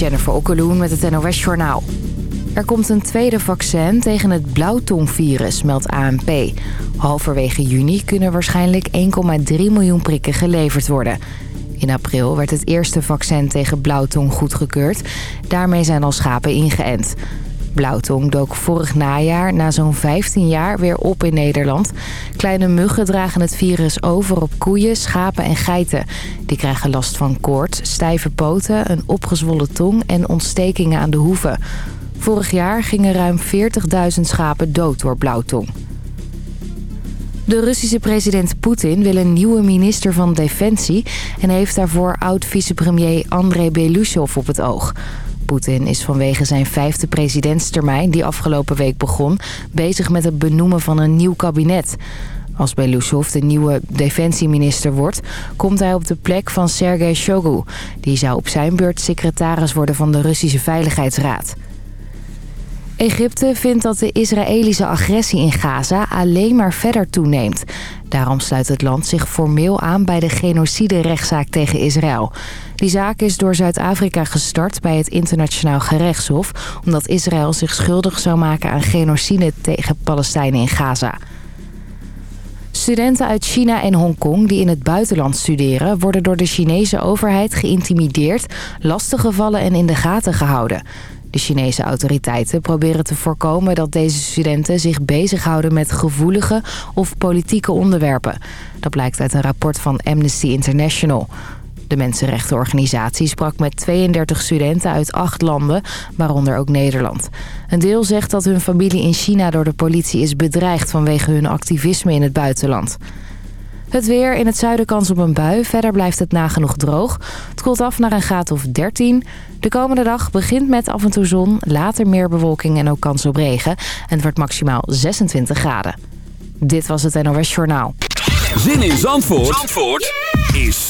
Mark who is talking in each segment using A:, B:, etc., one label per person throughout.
A: Jennifer Okkeloen met het NOS Journaal. Er komt een tweede vaccin tegen het blauwtongvirus, meldt ANP. Halverwege juni kunnen waarschijnlijk 1,3 miljoen prikken geleverd worden. In april werd het eerste vaccin tegen blauwtong goedgekeurd. Daarmee zijn al schapen ingeënt. Blauwtong dook vorig najaar na zo'n 15 jaar weer op in Nederland. Kleine muggen dragen het virus over op koeien, schapen en geiten. Die krijgen last van koorts, stijve poten, een opgezwollen tong en ontstekingen aan de hoeven. Vorig jaar gingen ruim 40.000 schapen dood door blauwtong. De Russische president Poetin wil een nieuwe minister van Defensie... en heeft daarvoor oud-vicepremier Andrei Belousov op het oog. Poetin is vanwege zijn vijfde presidentstermijn, die afgelopen week begon... bezig met het benoemen van een nieuw kabinet. Als Belousov de nieuwe defensieminister wordt... komt hij op de plek van Sergei Shoigu. Die zou op zijn beurt secretaris worden van de Russische Veiligheidsraad. Egypte vindt dat de Israëlische agressie in Gaza alleen maar verder toeneemt. Daarom sluit het land zich formeel aan bij de genocide-rechtszaak tegen Israël. Die zaak is door Zuid-Afrika gestart bij het internationaal gerechtshof... omdat Israël zich schuldig zou maken aan genocide tegen Palestijnen in Gaza. Studenten uit China en Hongkong die in het buitenland studeren... worden door de Chinese overheid geïntimideerd, lastiggevallen en in de gaten gehouden... De Chinese autoriteiten proberen te voorkomen dat deze studenten zich bezighouden met gevoelige of politieke onderwerpen. Dat blijkt uit een rapport van Amnesty International. De mensenrechtenorganisatie sprak met 32 studenten uit acht landen, waaronder ook Nederland. Een deel zegt dat hun familie in China door de politie is bedreigd vanwege hun activisme in het buitenland. Het weer in het zuiden kans op een bui. Verder blijft het nagenoeg droog. Het koelt af naar een graad of 13. De komende dag begint met af en toe zon. Later meer bewolking en ook kans op regen. En het wordt maximaal 26 graden. Dit was het NOS Journaal.
B: Zin in Zandvoort, Zandvoort is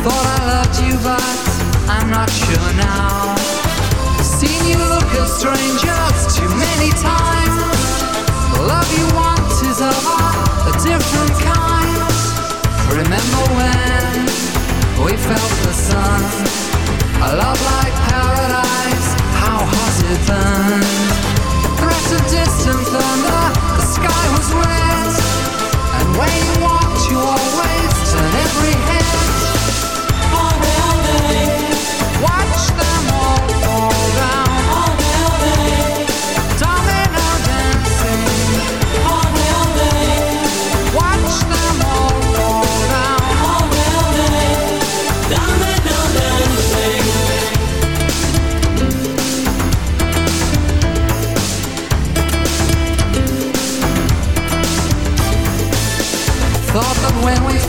C: Thought I loved you, but I'm not sure now. Seen you look at strangers too many times. The love you want is of a different kind. Remember when we felt the sun? A love like paradise, how has it burned. The threat of distant thunder, the sky was red. And when you walked, you always turned every head.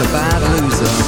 C: a bad loser.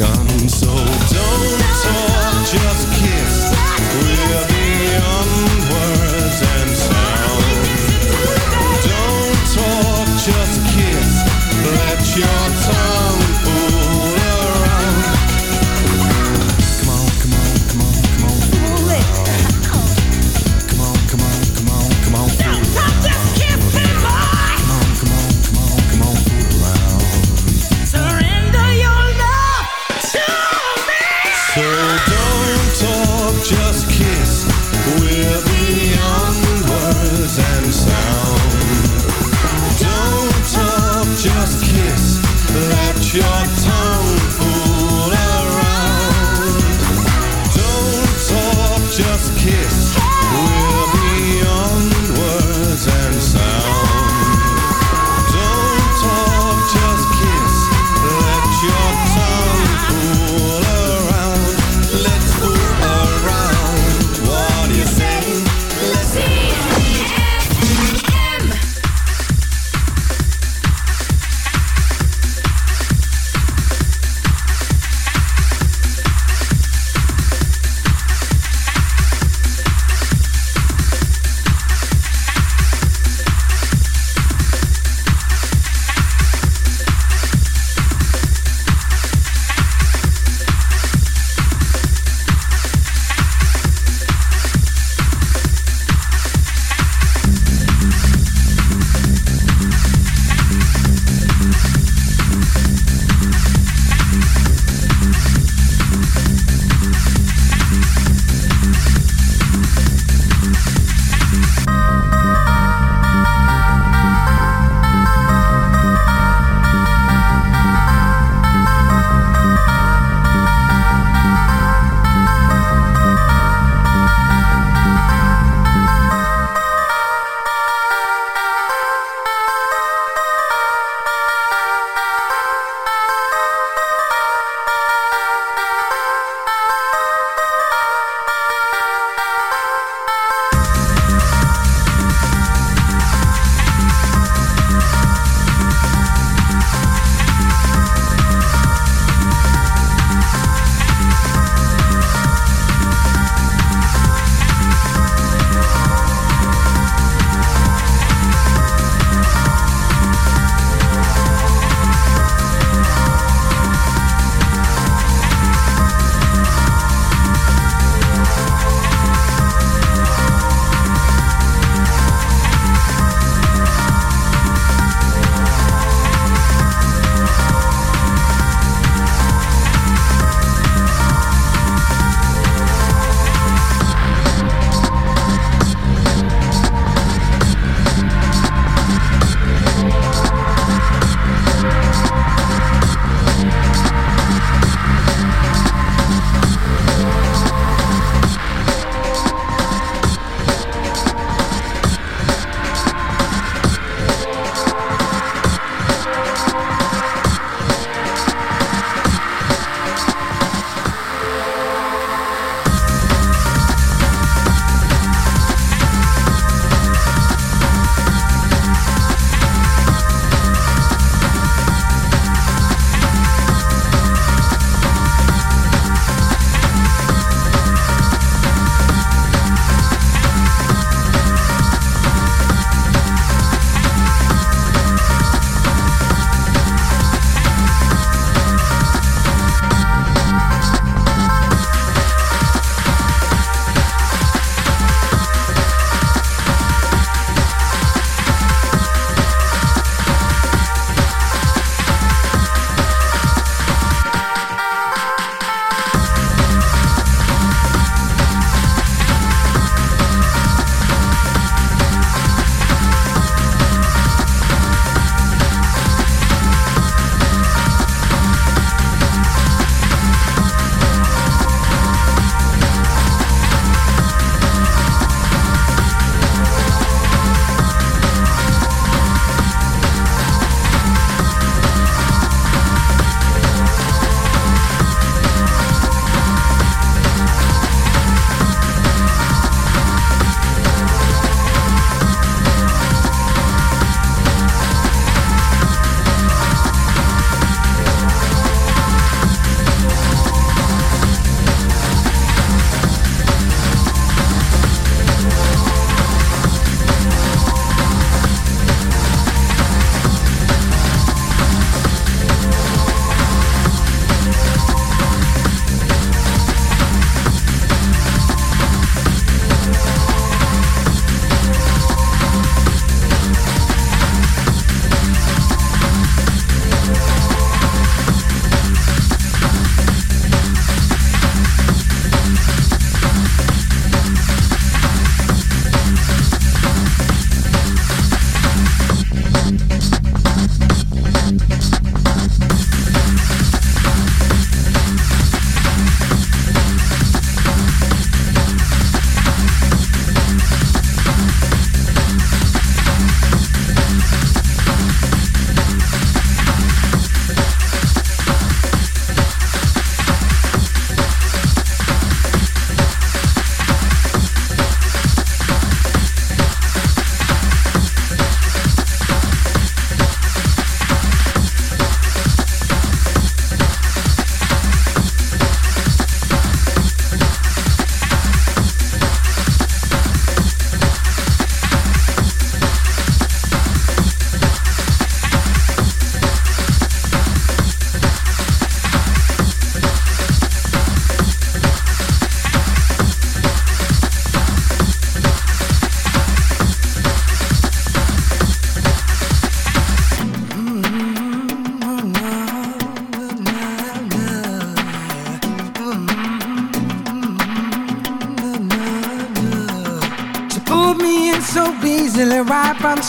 C: gone so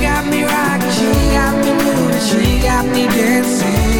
D: got me rocking, she got me moving, she got me dancing.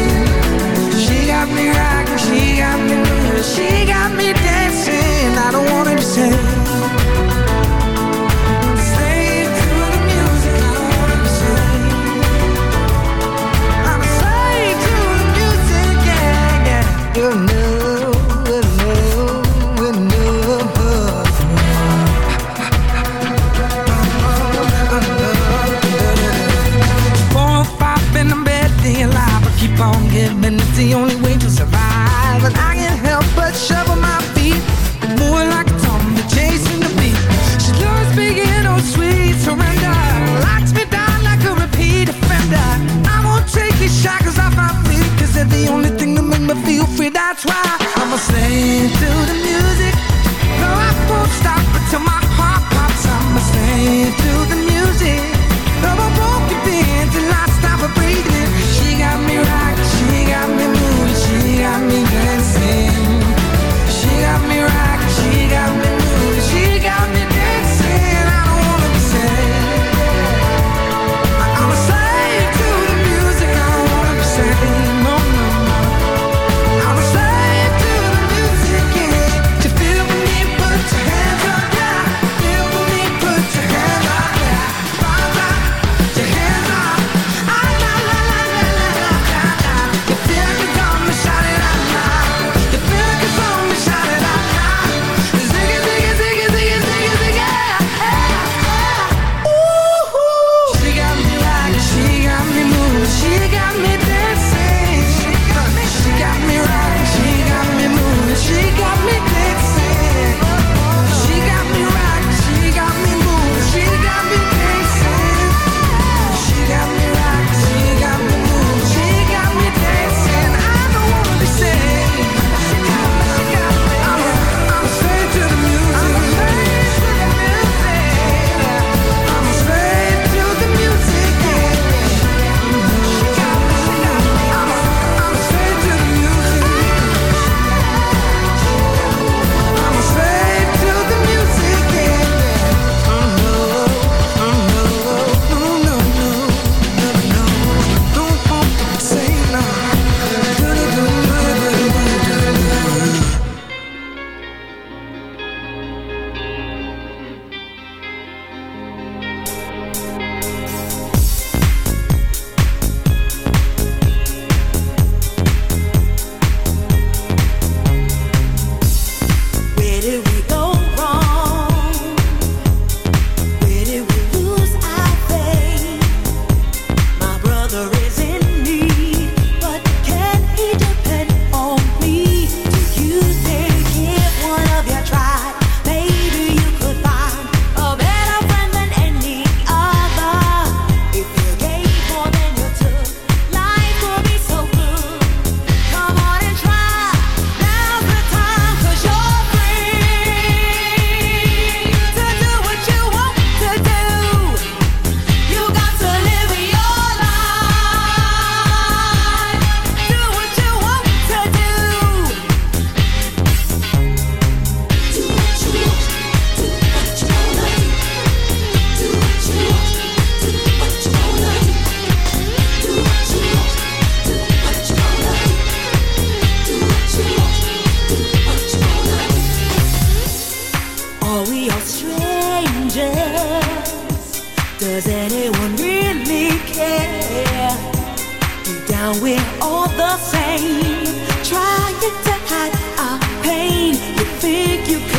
D: same. Trying to hide our pain, you
E: think you can.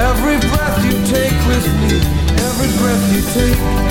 F: Every breath you take with me, every breath you take.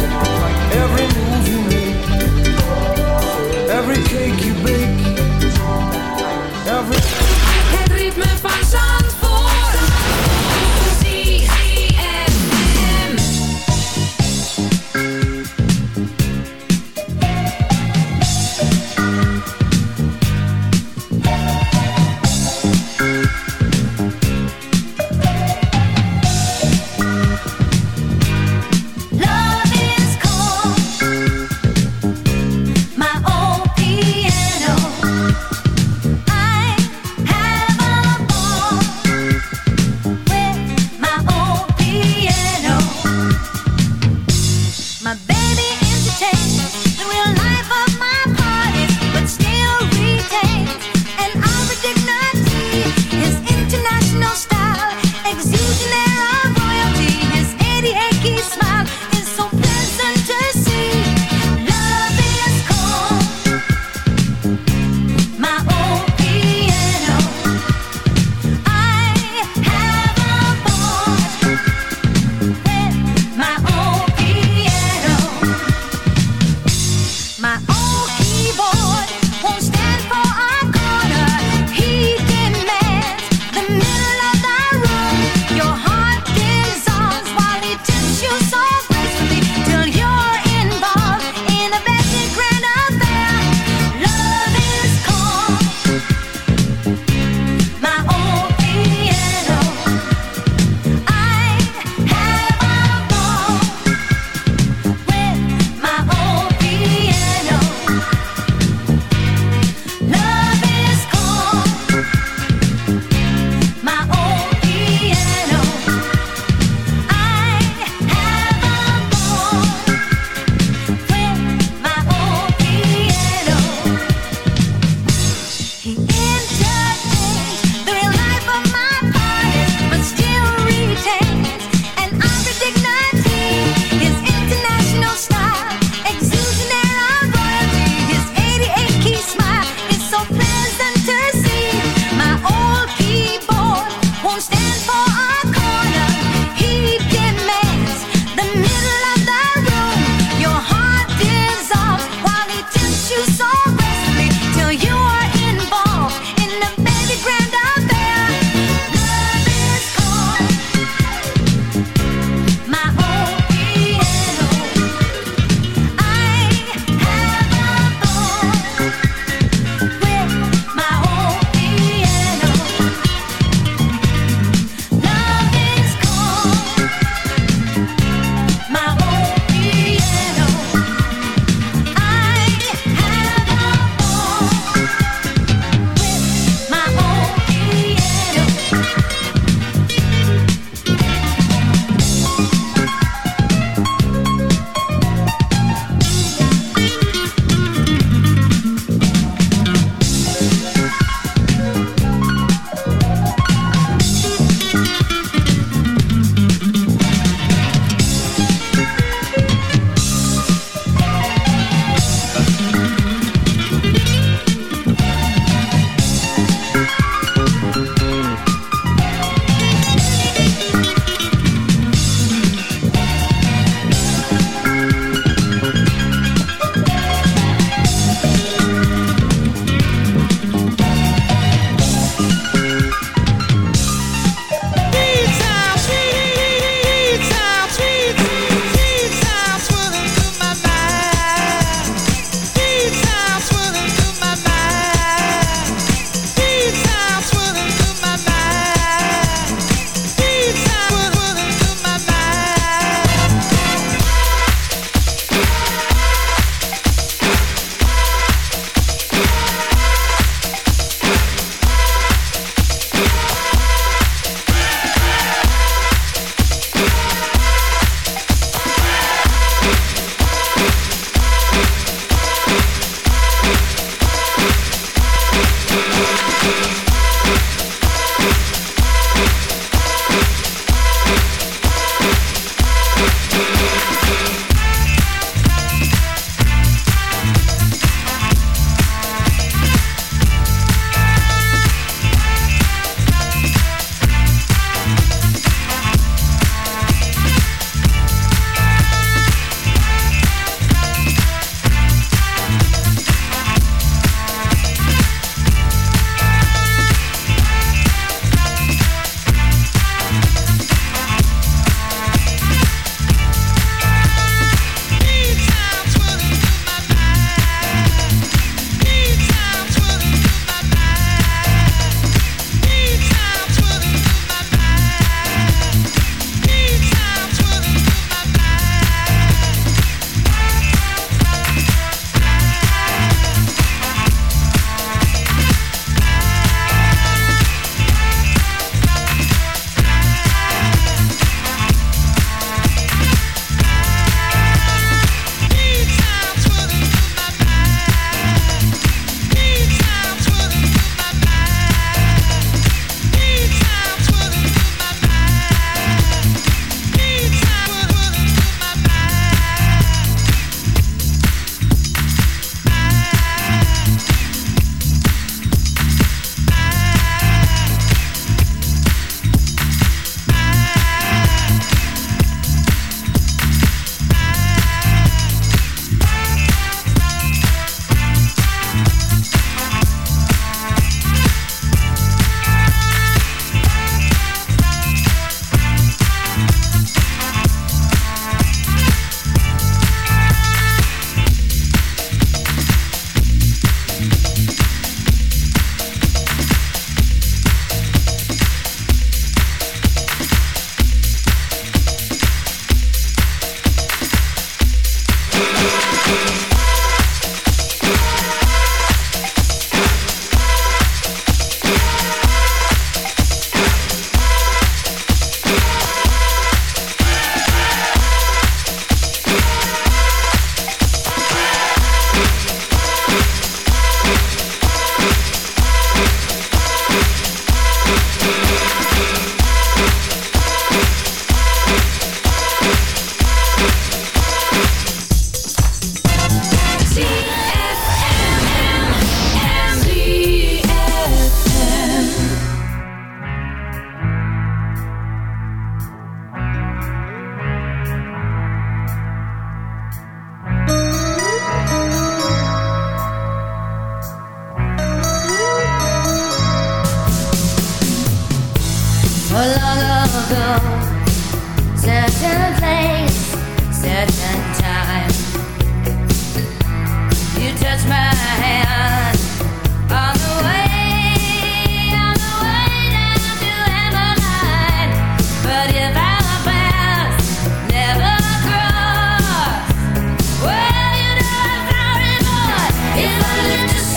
E: I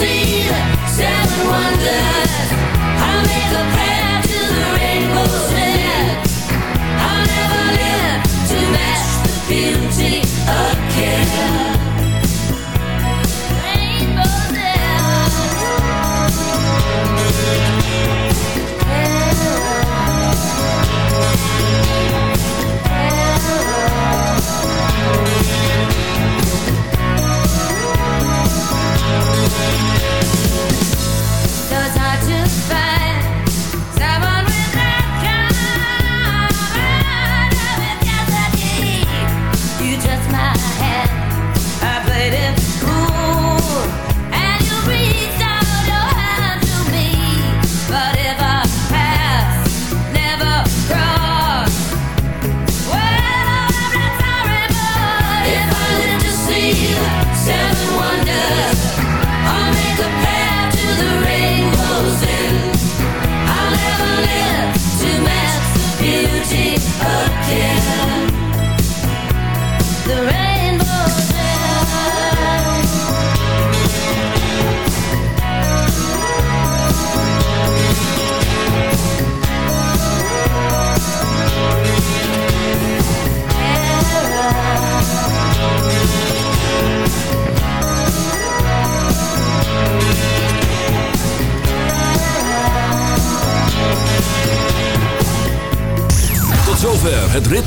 E: see seven wonders. I made the